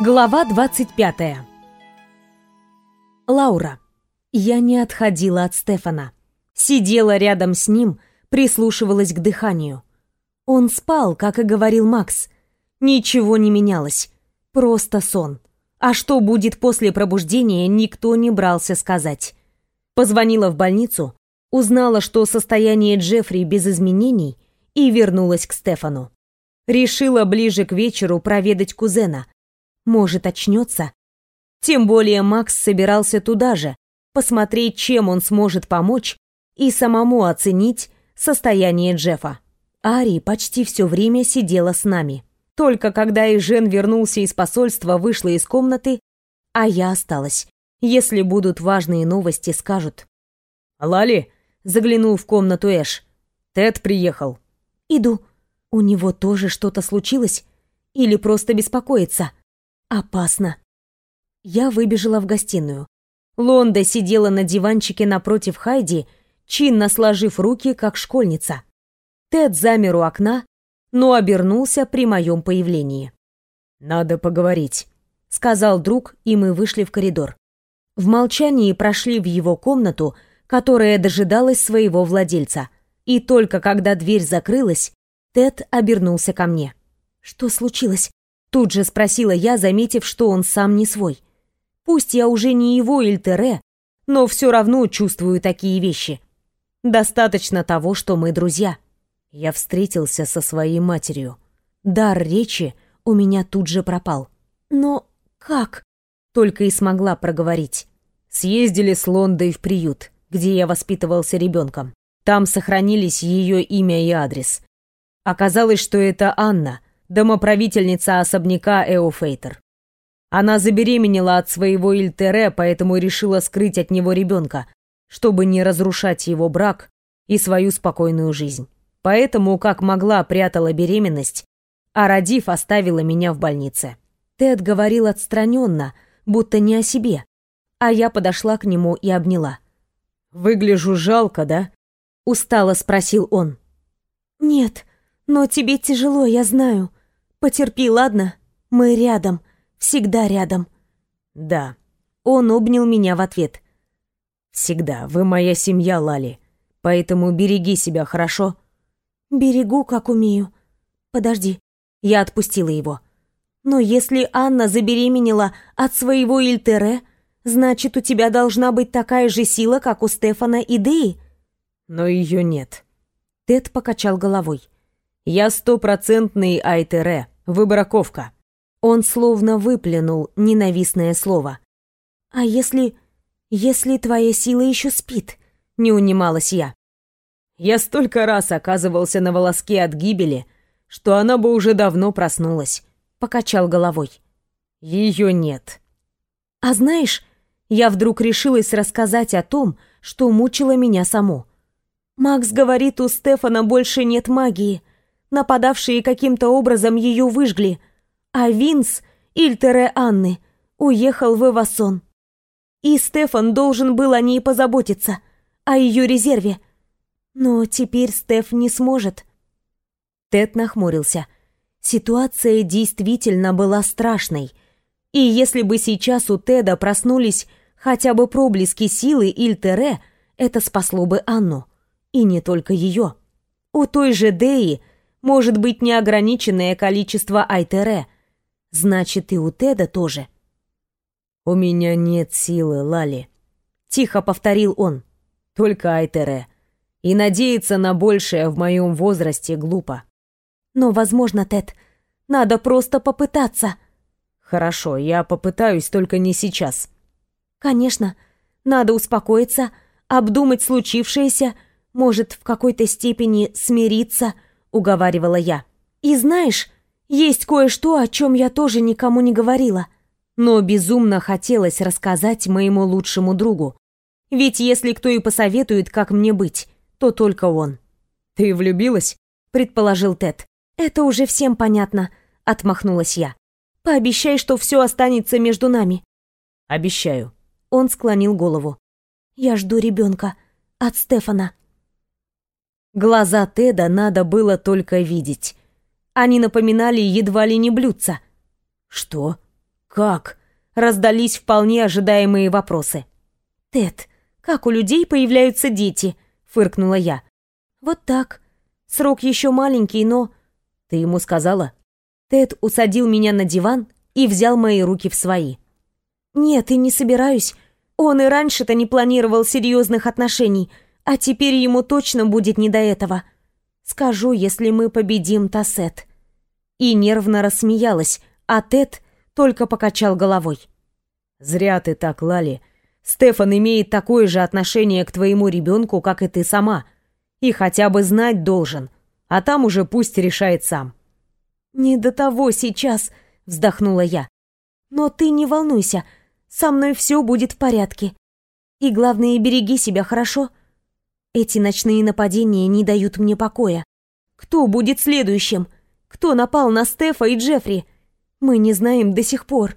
Глава 25. Лаура. Я не отходила от Стефана. Сидела рядом с ним, прислушивалась к дыханию. Он спал, как и говорил Макс. Ничего не менялось. Просто сон. А что будет после пробуждения, никто не брался сказать. Позвонила в больницу, узнала, что состояние Джеффри без изменений, и вернулась к Стефану. Решила ближе к вечеру проведать кузена. Может, очнется. Тем более Макс собирался туда же, посмотреть, чем он сможет помочь, и самому оценить состояние Джеффа. Ари почти все время сидела с нами. Только когда Ижен вернулся из посольства, вышла из комнаты, а я осталась. Если будут важные новости, скажут. «Лали?» — заглянул в комнату Эш. «Тед приехал». «Иду», у него тоже что-то случилось? Или просто беспокоится? Опасно. Я выбежала в гостиную. Лонда сидела на диванчике напротив Хайди, чинно сложив руки, как школьница. Тед замер у окна, но обернулся при моем появлении. «Надо поговорить», — сказал друг, и мы вышли в коридор. В молчании прошли в его комнату, которая дожидалась своего владельца. И только когда дверь закрылась, Тед обернулся ко мне. «Что случилось?» Тут же спросила я, заметив, что он сам не свой. Пусть я уже не его Ильтере, но все равно чувствую такие вещи. Достаточно того, что мы друзья. Я встретился со своей матерью. Дар речи у меня тут же пропал. Но как? Только и смогла проговорить. Съездили с Лондой в приют, где я воспитывался ребенком. Там сохранились ее имя и адрес. Оказалось, что это Анна, домоправительница особняка Эофейтер. Она забеременела от своего Ильтере, поэтому решила скрыть от него ребенка, чтобы не разрушать его брак и свою спокойную жизнь. Поэтому, как могла, прятала беременность, а родив, оставила меня в больнице. Тед говорил отстраненно, будто не о себе, а я подошла к нему и обняла. «Выгляжу жалко, да?» — устало спросил он. «Нет», но тебе тяжело, я знаю. Потерпи, ладно? Мы рядом, всегда рядом. Да. Он обнял меня в ответ. Всегда. Вы моя семья, Лали. Поэтому береги себя, хорошо? Берегу, как умею. Подожди. Я отпустила его. Но если Анна забеременела от своего Ильтере, значит, у тебя должна быть такая же сила, как у Стефана и Деи. Но ее нет. Тед покачал головой. Я стопроцентный Айтере, выбраковка. Он словно выплюнул ненавистное слово. А если... если твоя сила еще спит? Не унималась я. Я столько раз оказывался на волоске от гибели, что она бы уже давно проснулась. Покачал головой. Ее нет. А знаешь, я вдруг решилась рассказать о том, что мучило меня само. Макс говорит, у Стефана больше нет магии, Нападавшие каким-то образом ее выжгли, а Винс, Ильтере Анны, уехал в Эвасон. И Стефан должен был о ней позаботиться, о ее резерве. Но теперь Стеф не сможет. Тед нахмурился. Ситуация действительно была страшной. И если бы сейчас у Теда проснулись хотя бы проблески силы Ильтере, это спасло бы Анну. И не только ее. У той же Деи может быть неограниченное количество Айтере. Значит, и у Теда тоже. «У меня нет силы, Лали», — тихо повторил он. «Только Айтере. И надеяться на большее в моем возрасте глупо». «Но, возможно, Тед, надо просто попытаться». «Хорошо, я попытаюсь, только не сейчас». «Конечно. Надо успокоиться, обдумать случившееся, может, в какой-то степени смириться» уговаривала я. И знаешь, есть кое-что, о чем я тоже никому не говорила, но безумно хотелось рассказать моему лучшему другу. Ведь если кто и посоветует, как мне быть, то только он. Ты влюбилась? предположил Тед. Это уже всем понятно, отмахнулась я. Пообещай, что все останется между нами. Обещаю. Он склонил голову. Я жду ребенка от Стефана. Глаза Теда надо было только видеть. Они напоминали едва ли не блюдца. «Что? «Как?» — раздались вполне ожидаемые вопросы. «Тед, как у людей появляются дети?» — фыркнула я. «Вот так. Срок еще маленький, но...» «Ты ему сказала?» Тед усадил меня на диван и взял мои руки в свои. «Нет, и не собираюсь. Он и раньше-то не планировал серьезных отношений, а теперь ему точно будет не до этого. Скажу, если мы победим Тассет». И нервно рассмеялась, а Тед только покачал головой. «Зря ты так, Лали. Стефан имеет такое же отношение к твоему ребенку, как и ты сама. И хотя бы знать должен, а там уже пусть решает сам». «Не до того сейчас», — вздохнула я. «Но ты не волнуйся, со мной все будет в порядке. И главное, береги себя, хорошо? Эти ночные нападения не дают мне покоя. Кто будет следующим? Кто напал на Стефа и Джеффри? Мы не знаем до сих пор».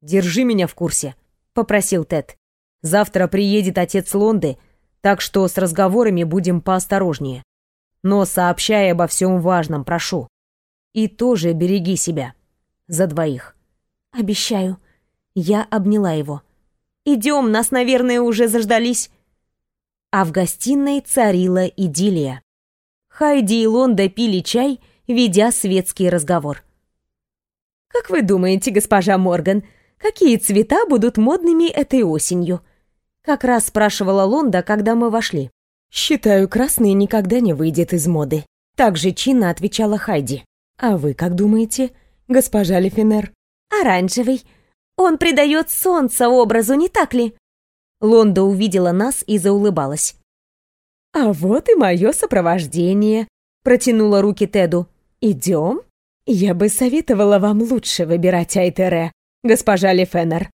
«Держи меня в курсе», — попросил Тед. «Завтра приедет отец Лонды, так что с разговорами будем поосторожнее. Но сообщай обо всем важном, прошу. И тоже береги себя. За двоих». «Обещаю». Я обняла его. «Идем, нас, наверное, уже заждались». А в гостиной царила идиллия. Хайди и Лонда пили чай, ведя светский разговор. «Как вы думаете, госпожа Морган, какие цвета будут модными этой осенью?» Как раз спрашивала Лонда, когда мы вошли. «Считаю, красный никогда не выйдет из моды», — так же чинно отвечала Хайди. «А вы как думаете, госпожа Лефинер?» «Оранжевый. Он придает солнце образу, не так ли?» Лонда увидела нас и заулыбалась. «А вот и мое сопровождение», — протянула руки Теду. «Идем? Я бы советовала вам лучше выбирать Айтере, госпожа Лефенер».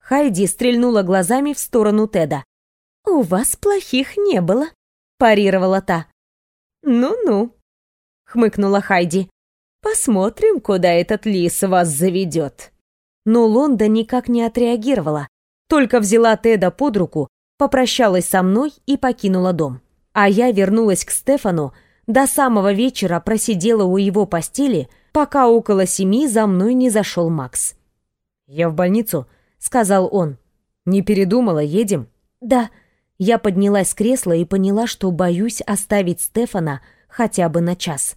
Хайди стрельнула глазами в сторону Теда. «У вас плохих не было», — парировала та. «Ну-ну», — хмыкнула Хайди. «Посмотрим, куда этот лис вас заведет» но Лонда никак не отреагировала, только взяла Теда под руку, попрощалась со мной и покинула дом. А я вернулась к Стефану, до самого вечера просидела у его постели, пока около семи за мной не зашел Макс. «Я в больницу», — сказал он. «Не передумала, едем?» «Да». Я поднялась с кресла и поняла, что боюсь оставить Стефана хотя бы на час.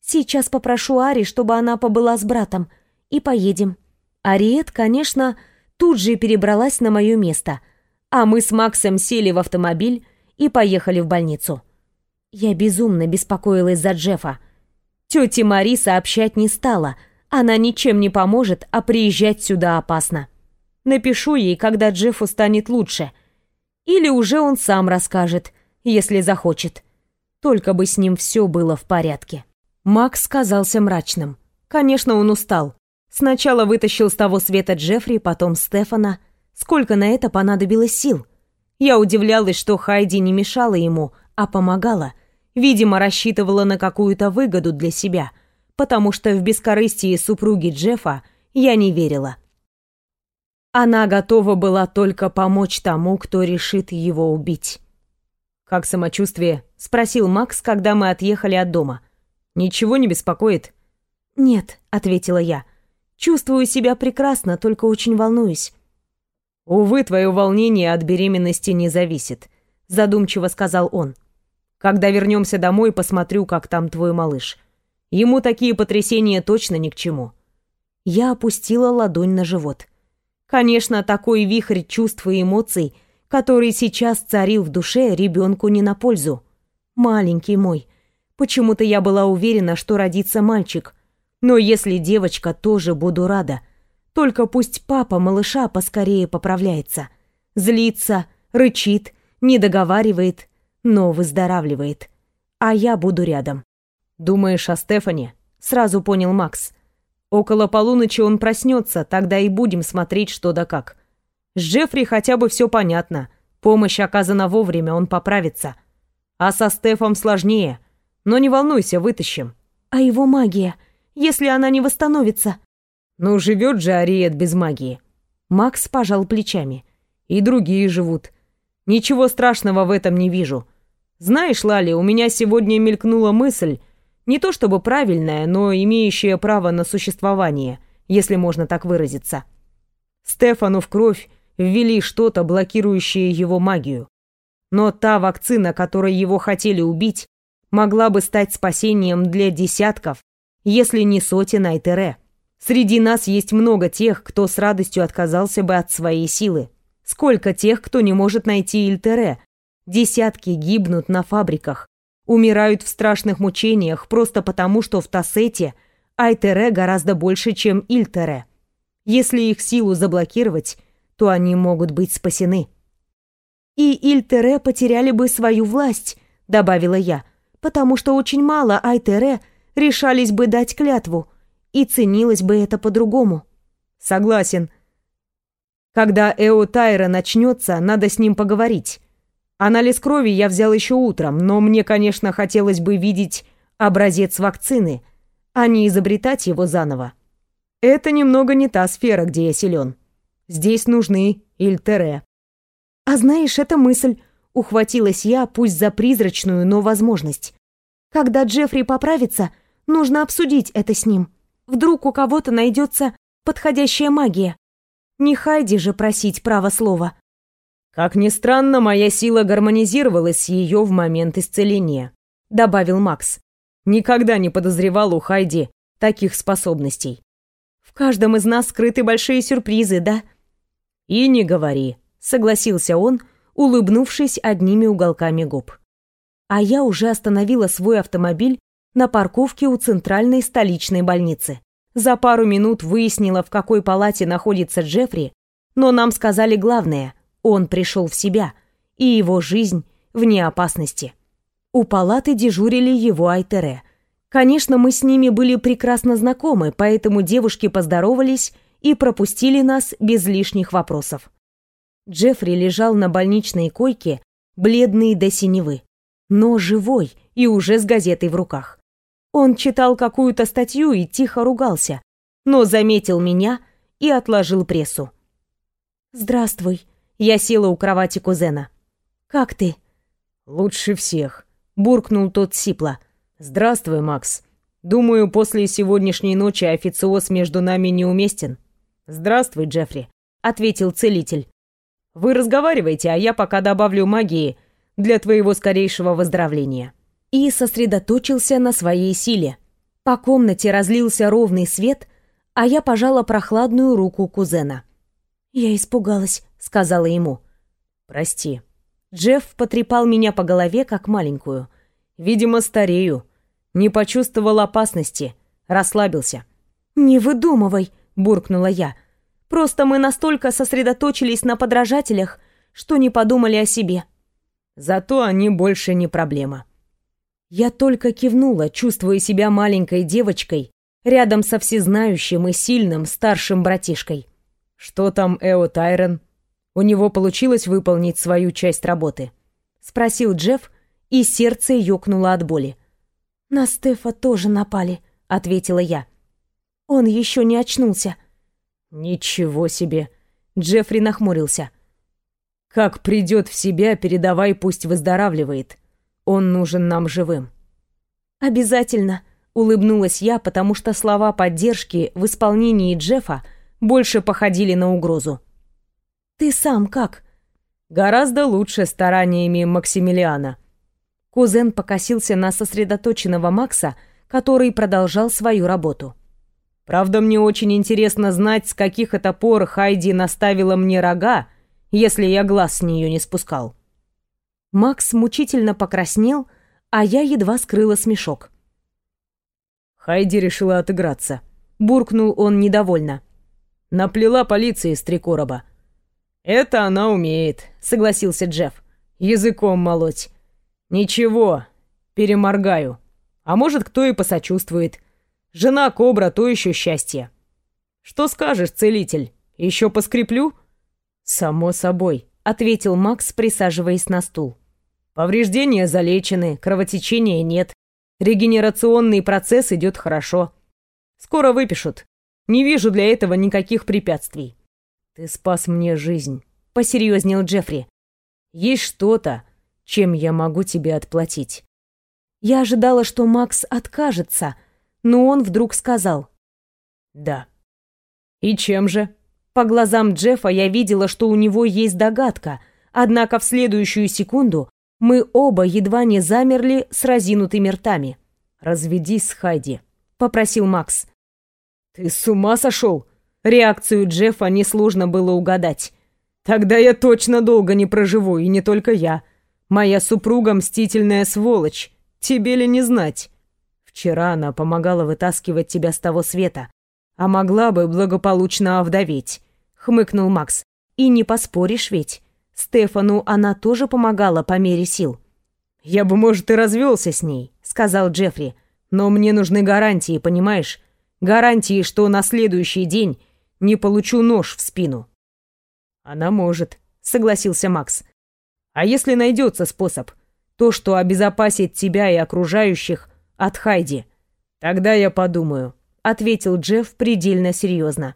«Сейчас попрошу Ари, чтобы она побыла с братом, и поедем». Ариет, конечно, тут же перебралась на мое место, а мы с Максом сели в автомобиль и поехали в больницу. Я безумно беспокоилась за Джеффа. Тете Мари сообщать не стала, она ничем не поможет, а приезжать сюда опасно. Напишу ей, когда Джеффу станет лучше. Или уже он сам расскажет, если захочет. Только бы с ним все было в порядке. Макс казался мрачным. Конечно, он устал. Сначала вытащил с того света Джеффри, потом Стефана. Сколько на это понадобилось сил? Я удивлялась, что Хайди не мешала ему, а помогала. Видимо, рассчитывала на какую-то выгоду для себя, потому что в бескорыстие супруги Джеффа я не верила. Она готова была только помочь тому, кто решит его убить. «Как самочувствие?» — спросил Макс, когда мы отъехали от дома. «Ничего не беспокоит?» «Нет», — ответила я. Чувствую себя прекрасно, только очень волнуюсь. Увы, твое волнение от беременности не зависит, задумчиво сказал он. Когда вернемся домой, посмотрю, как там твой малыш. Ему такие потрясения точно ни к чему. Я опустила ладонь на живот. Конечно, такой вихрь чувств и эмоций, который сейчас царил в душе, ребенку не на пользу. Маленький мой. Почему-то я была уверена, что родится мальчик, но если девочка, тоже буду рада. Только пусть папа малыша поскорее поправляется. Злится, рычит, не договаривает, но выздоравливает. А я буду рядом. Думаешь о Стефане? Сразу понял Макс. Около полуночи он проснется, тогда и будем смотреть что да как. С Джеффри хотя бы все понятно. Помощь оказана вовремя, он поправится. А со Стефом сложнее. Но не волнуйся, вытащим. А его магия? Если она не восстановится?» «Ну, живет же Ариет без магии». Макс пожал плечами. «И другие живут. Ничего страшного в этом не вижу. Знаешь, Лали, у меня сегодня мелькнула мысль, не то чтобы правильная, но имеющая право на существование, если можно так выразиться. Стефану в кровь ввели что-то, блокирующее его магию. Но та вакцина, которой его хотели убить, могла бы стать спасением для десятков, если не сотен Айтере. Среди нас есть много тех, кто с радостью отказался бы от своей силы. Сколько тех, кто не может найти Ильтере? Десятки гибнут на фабриках, умирают в страшных мучениях просто потому, что в Тассете Айтере гораздо больше, чем Ильтере. Если их силу заблокировать, то они могут быть спасены. «И Ильтере потеряли бы свою власть», — добавила я, «потому что очень мало Айтере решались бы дать клятву, и ценилось бы это по-другому». «Согласен. Когда Эо Тайра начнется, надо с ним поговорить. Анализ крови я взял еще утром, но мне, конечно, хотелось бы видеть образец вакцины, а не изобретать его заново. Это немного не та сфера, где я силен. Здесь нужны Ильтере. А знаешь, эта мысль, ухватилась я, пусть за призрачную, но возможность. Когда Джеффри поправится, нужно обсудить это с ним. Вдруг у кого-то найдется подходящая магия. Не Хайди же просить право слова. Как ни странно, моя сила гармонизировалась с ее в момент исцеления, добавил Макс. Никогда не подозревал у Хайди таких способностей. В каждом из нас скрыты большие сюрпризы, да? И не говори, согласился он, улыбнувшись одними уголками губ. А я уже остановила свой автомобиль на парковке у центральной столичной больницы. За пару минут выяснила, в какой палате находится Джеффри, но нам сказали главное он пришел в себя, и его жизнь вне опасности. У палаты дежурили его Айтере. Конечно, мы с ними были прекрасно знакомы, поэтому девушки поздоровались и пропустили нас без лишних вопросов. Джеффри лежал на больничной койке, бледный до синевы, но живой и уже с газетой в руках. Он читал какую-то статью и тихо ругался, но заметил меня и отложил прессу. «Здравствуй», я села у кровати кузена. «Как ты?» «Лучше всех», — буркнул тот сипло. «Здравствуй, Макс. Думаю, после сегодняшней ночи официоз между нами неуместен». «Здравствуй, Джеффри», — ответил целитель. «Вы разговаривайте, а я пока добавлю магии для твоего скорейшего выздоровления». И сосредоточился на своей силе. По комнате разлился ровный свет, а я пожала прохладную руку кузена. Я испугалась сказала ему. «Прости». Джефф потрепал меня по голове, как маленькую. «Видимо, старею. Не почувствовал опасности. Расслабился». «Не выдумывай», — буркнула я. «Просто мы настолько сосредоточились на подражателях, что не подумали о себе». «Зато они больше не проблема». Я только кивнула, чувствуя себя маленькой девочкой, рядом со всезнающим и сильным старшим братишкой. «Что там Эо Тайрон?» У него получилось выполнить свою часть работы? Спросил Джефф, и сердце ёкнуло от боли. «На Стефа тоже напали», — ответила я. «Он еще не очнулся». «Ничего себе!» — Джеффри нахмурился. «Как придет в себя, передавай, пусть выздоравливает. Он нужен нам живым». «Обязательно», — улыбнулась я, потому что слова поддержки в исполнении Джеффа больше походили на угрозу. Ты сам как? Гораздо лучше стараниями Максимилиана. Кузен покосился на сосредоточенного Макса, который продолжал свою работу. Правда, мне очень интересно знать, с каких это пор Хайди наставила мне рога, если я глаз с нее не спускал. Макс мучительно покраснел, а я едва скрыла смешок. Хайди решила отыграться. Буркнул он недовольно. Наплела полиции из три короба. «Это она умеет», — согласился Джефф. «Языком молоть». «Ничего, переморгаю. А может, кто и посочувствует. Жена Кобра — то еще счастье». «Что скажешь, целитель? Еще поскреплю?» «Само собой», — ответил Макс, присаживаясь на стул. «Повреждения залечены, кровотечения нет. Регенерационный процесс идет хорошо. Скоро выпишут. Не вижу для этого никаких препятствий». «Ты спас мне жизнь», — посерьезнел Джеффри. «Есть что-то, чем я могу тебе отплатить». Я ожидала, что Макс откажется, но он вдруг сказал. «Да». «И чем же?» По глазам Джеффа я видела, что у него есть догадка, однако в следующую секунду мы оба едва не замерли с разинутыми ртами. «Разведись с Хайди», — попросил Макс. «Ты с ума сошел?» Реакцию Джеффа несложно было угадать. «Тогда я точно долго не проживу, и не только я. Моя супруга мстительная сволочь. Тебе ли не знать?» Вчера она помогала вытаскивать тебя с того света, а могла бы благополучно овдоветь», — хмыкнул Макс. «И не поспоришь ведь. Стефану она тоже помогала по мере сил». «Я бы, может, и развелся с ней», — сказал Джеффри. «Но мне нужны гарантии, понимаешь? Гарантии, что на следующий день не получу нож в спину». «Она может», — согласился Макс. «А если найдется способ? То, что обезопасит тебя и окружающих от Хайди. Тогда я подумаю», — ответил Джефф предельно серьезно.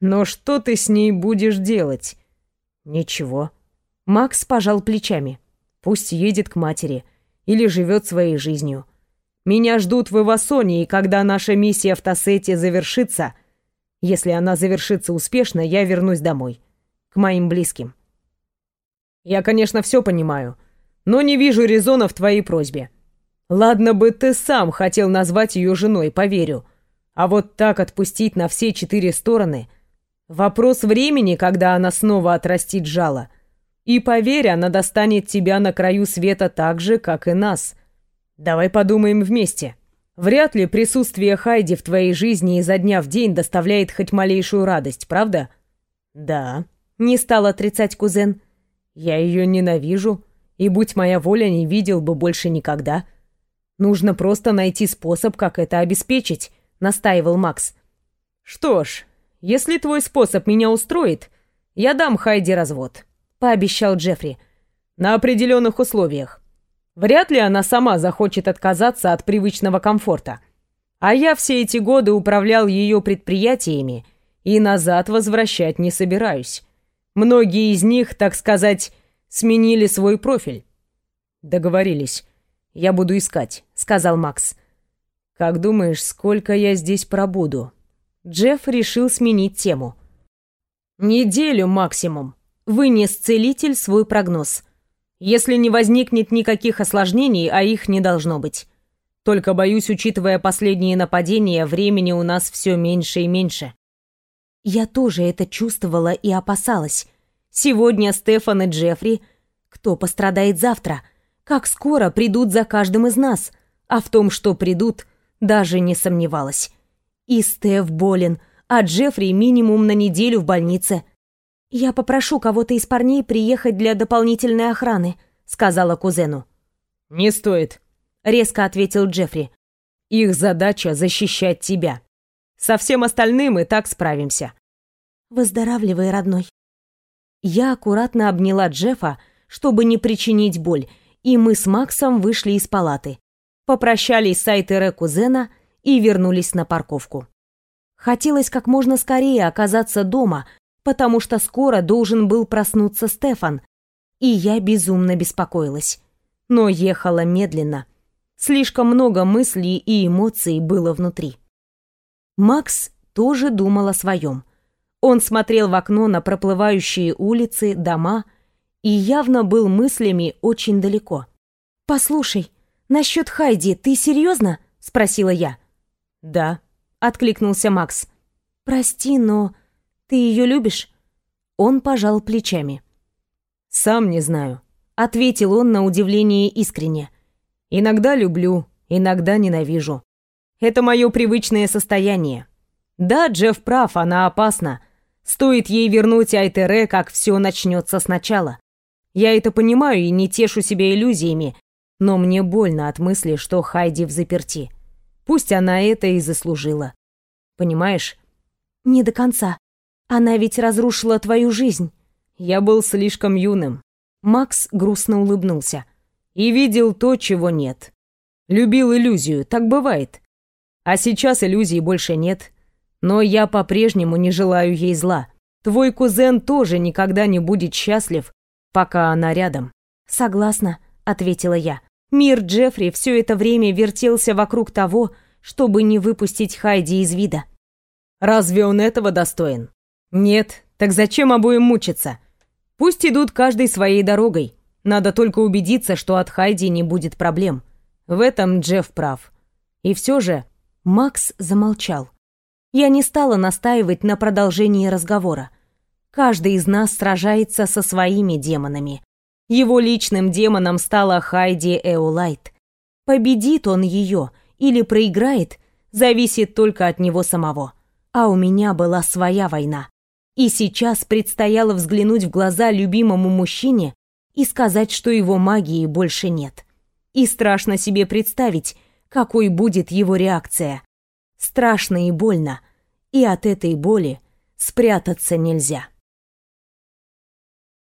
«Но что ты с ней будешь делать?» «Ничего». Макс пожал плечами. «Пусть едет к матери или живет своей жизнью. Меня ждут в Ивасоне, и когда наша миссия в Тассете завершится, если она завершится успешно, я вернусь домой, к моим близким. Я, конечно, все понимаю, но не вижу резона в твоей просьбе. Ладно бы ты сам хотел назвать ее женой, поверю. А вот так отпустить на все четыре стороны — вопрос времени, когда она снова отрастит жало. И поверь, она достанет тебя на краю света так же, как и нас — Давай подумаем вместе. Вряд ли присутствие Хайди в твоей жизни изо дня в день доставляет хоть малейшую радость, правда? Да, не стал отрицать кузен. Я ее ненавижу, и, будь моя воля, не видел бы больше никогда. Нужно просто найти способ, как это обеспечить, настаивал Макс. Что ж, если твой способ меня устроит, я дам Хайди развод, пообещал Джеффри. На определенных условиях. Вряд ли она сама захочет отказаться от привычного комфорта. А я все эти годы управлял ее предприятиями и назад возвращать не собираюсь. Многие из них, так сказать, сменили свой профиль. Договорились. Я буду искать, сказал Макс. Как думаешь, сколько я здесь пробуду? Джефф решил сменить тему. Неделю максимум. Вынес целитель свой прогноз. Если не возникнет никаких осложнений, а их не должно быть. Только, боюсь, учитывая последние нападения, времени у нас все меньше и меньше. Я тоже это чувствовала и опасалась. Сегодня Стефан и Джеффри. Кто пострадает завтра? Как скоро придут за каждым из нас? А в том, что придут, даже не сомневалась. И Стеф болен, а Джеффри минимум на неделю в больнице – «Я попрошу кого-то из парней приехать для дополнительной охраны», — сказала кузену. «Не стоит», — резко ответил Джеффри. «Их задача — защищать тебя. Со всем остальным мы так справимся». «Выздоравливай, родной». Я аккуратно обняла Джеффа, чтобы не причинить боль, и мы с Максом вышли из палаты. Попрощались с Айтере кузена и вернулись на парковку. Хотелось как можно скорее оказаться дома, потому что скоро должен был проснуться Стефан, и я безумно беспокоилась. Но ехала медленно. Слишком много мыслей и эмоций было внутри. Макс тоже думал о своем. Он смотрел в окно на проплывающие улицы, дома и явно был мыслями очень далеко. «Послушай, насчет Хайди ты серьезно?» — спросила я. «Да», — откликнулся Макс. «Прости, но ты ее любишь?» Он пожал плечами. «Сам не знаю», — ответил он на удивление искренне. «Иногда люблю, иногда ненавижу. Это мое привычное состояние. Да, Джефф прав, она опасна. Стоит ей вернуть Айтере, как все начнется сначала. Я это понимаю и не тешу себя иллюзиями, но мне больно от мысли, что Хайди в заперти. Пусть она это и заслужила. Понимаешь? Не до конца. Она ведь разрушила твою жизнь. Я был слишком юным. Макс грустно улыбнулся. И видел то, чего нет. Любил иллюзию, так бывает. А сейчас иллюзий больше нет. Но я по-прежнему не желаю ей зла. Твой кузен тоже никогда не будет счастлив, пока она рядом. Согласна, ответила я. Мир Джеффри все это время вертелся вокруг того, чтобы не выпустить Хайди из вида. Разве он этого достоин? Нет, так зачем обоим мучиться? Пусть идут каждой своей дорогой. Надо только убедиться, что от Хайди не будет проблем. В этом Джефф прав. И все же Макс замолчал. Я не стала настаивать на продолжении разговора. Каждый из нас сражается со своими демонами. Его личным демоном стала Хайди Эолайт. Победит он ее или проиграет, зависит только от него самого. А у меня была своя война. И сейчас предстояло взглянуть в глаза любимому мужчине и сказать, что его магии больше нет. И страшно себе представить, какой будет его реакция. Страшно и больно, и от этой боли спрятаться нельзя.